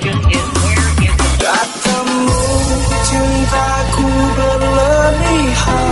question is where is berlebihan